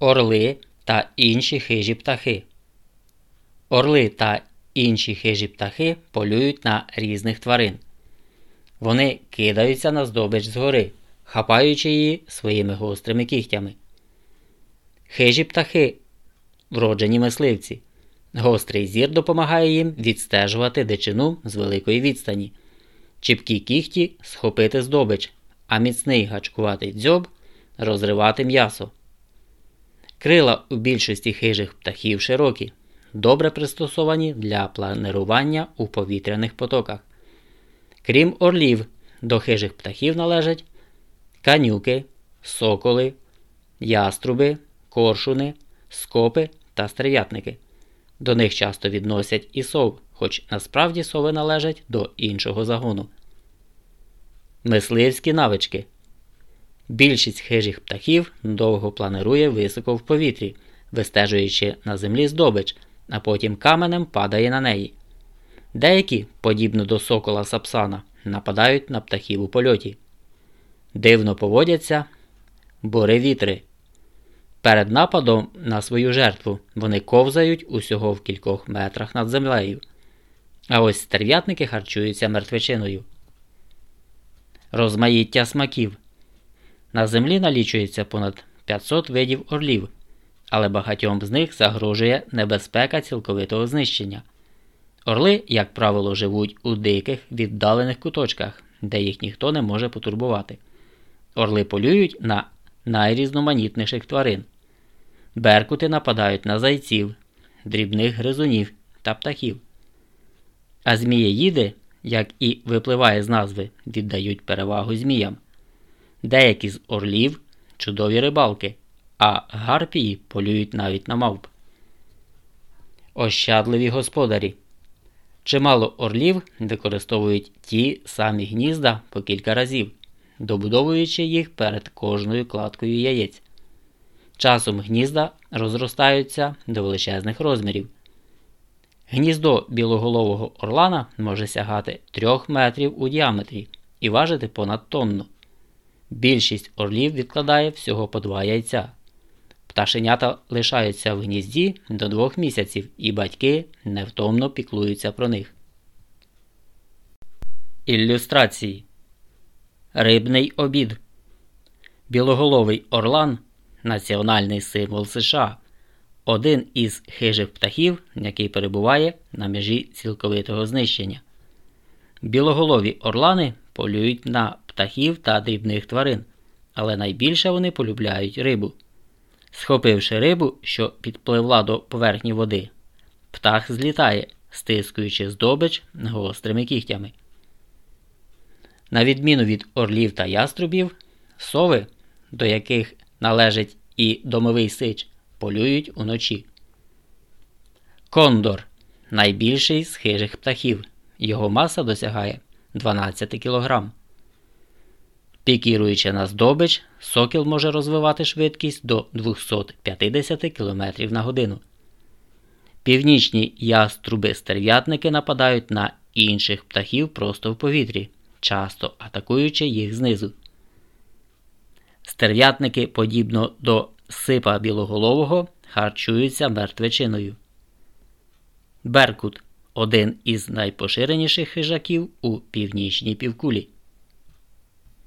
Орли та інші хижі птахи. Орли та інші хижі птахи полюють на різних тварин. Вони кидаються на здобич згори, хапаючи її своїми гострими кігтями. Хижі птахи вроджені мисливці. Гострий зір допомагає їм відстежувати дичину з великої відстані, чіпкі кігті схопити здобич, а міцний гачкуватий дзьоб розривати м'ясо. Крила у більшості хижих птахів широкі, добре пристосовані для планирування у повітряних потоках. Крім орлів, до хижих птахів належать канюки, соколи, яструби, коршуни, скопи та стерв'ятники. До них часто відносять і сов, хоч насправді сови належать до іншого загону. Мисливські навички. Більшість хижих птахів довго планирує високо в повітрі, вистежуючи на землі здобич, а потім каменем падає на неї. Деякі, подібно до сокола сапсана, нападають на птахів у польоті. Дивно поводяться буревітри. Перед нападом на свою жертву вони ковзають усього в кількох метрах над землею. А ось стерв'ятники харчуються мертвечиною. Розмаїття смаків. На землі налічується понад 500 видів орлів, але багатьом з них загрожує небезпека цілковитого знищення. Орли, як правило, живуть у диких віддалених куточках, де їх ніхто не може потурбувати. Орли полюють на найрізноманітніших тварин. Беркути нападають на зайців, дрібних гризунів та птахів. А змієїди, як і випливає з назви, віддають перевагу зміям. Деякі з орлів чудові рибалки, а гарпії полюють навіть на мавп. Ощадливі господарі. Чимало орлів використовують ті самі гнізда по кілька разів, добудовуючи їх перед кожною кладкою яєць. Часом гнізда розростаються до величезних розмірів. Гніздо білоголового орлана може сягати 3 метрів у діаметрі і важити понад тонну. Більшість орлів відкладає всього по два яйця. Пташенята лишаються в гнізді до двох місяців, і батьки невтомно піклуються про них. Ілюстрації Рибний обід. Білоголовий орлан національний символ США. Один із хижих птахів, який перебуває на межі цілковитого знищення. Білоголові орлани полюють на птахів та дрібних тварин, але найбільше вони полюбляють рибу. Схопивши рибу, що підпливла до поверхні води, птах злітає, стискуючи здобич гострими кігтями. На відміну від орлів та яструбів, сови, до яких належить і домовий сич, полюють уночі. Кондор найбільший з хижих птахів. Його маса досягає 12 кг. Пікіруючи на здобич, сокіл може розвивати швидкість до 250 км на годину. Північні яструби стерв'ятники нападають на інших птахів просто в повітрі, часто атакуючи їх знизу. Стерв'ятники, подібно до сипа білоголового, харчуються мертвечиною. Беркут один із найпоширеніших хижаків у північній півкулі.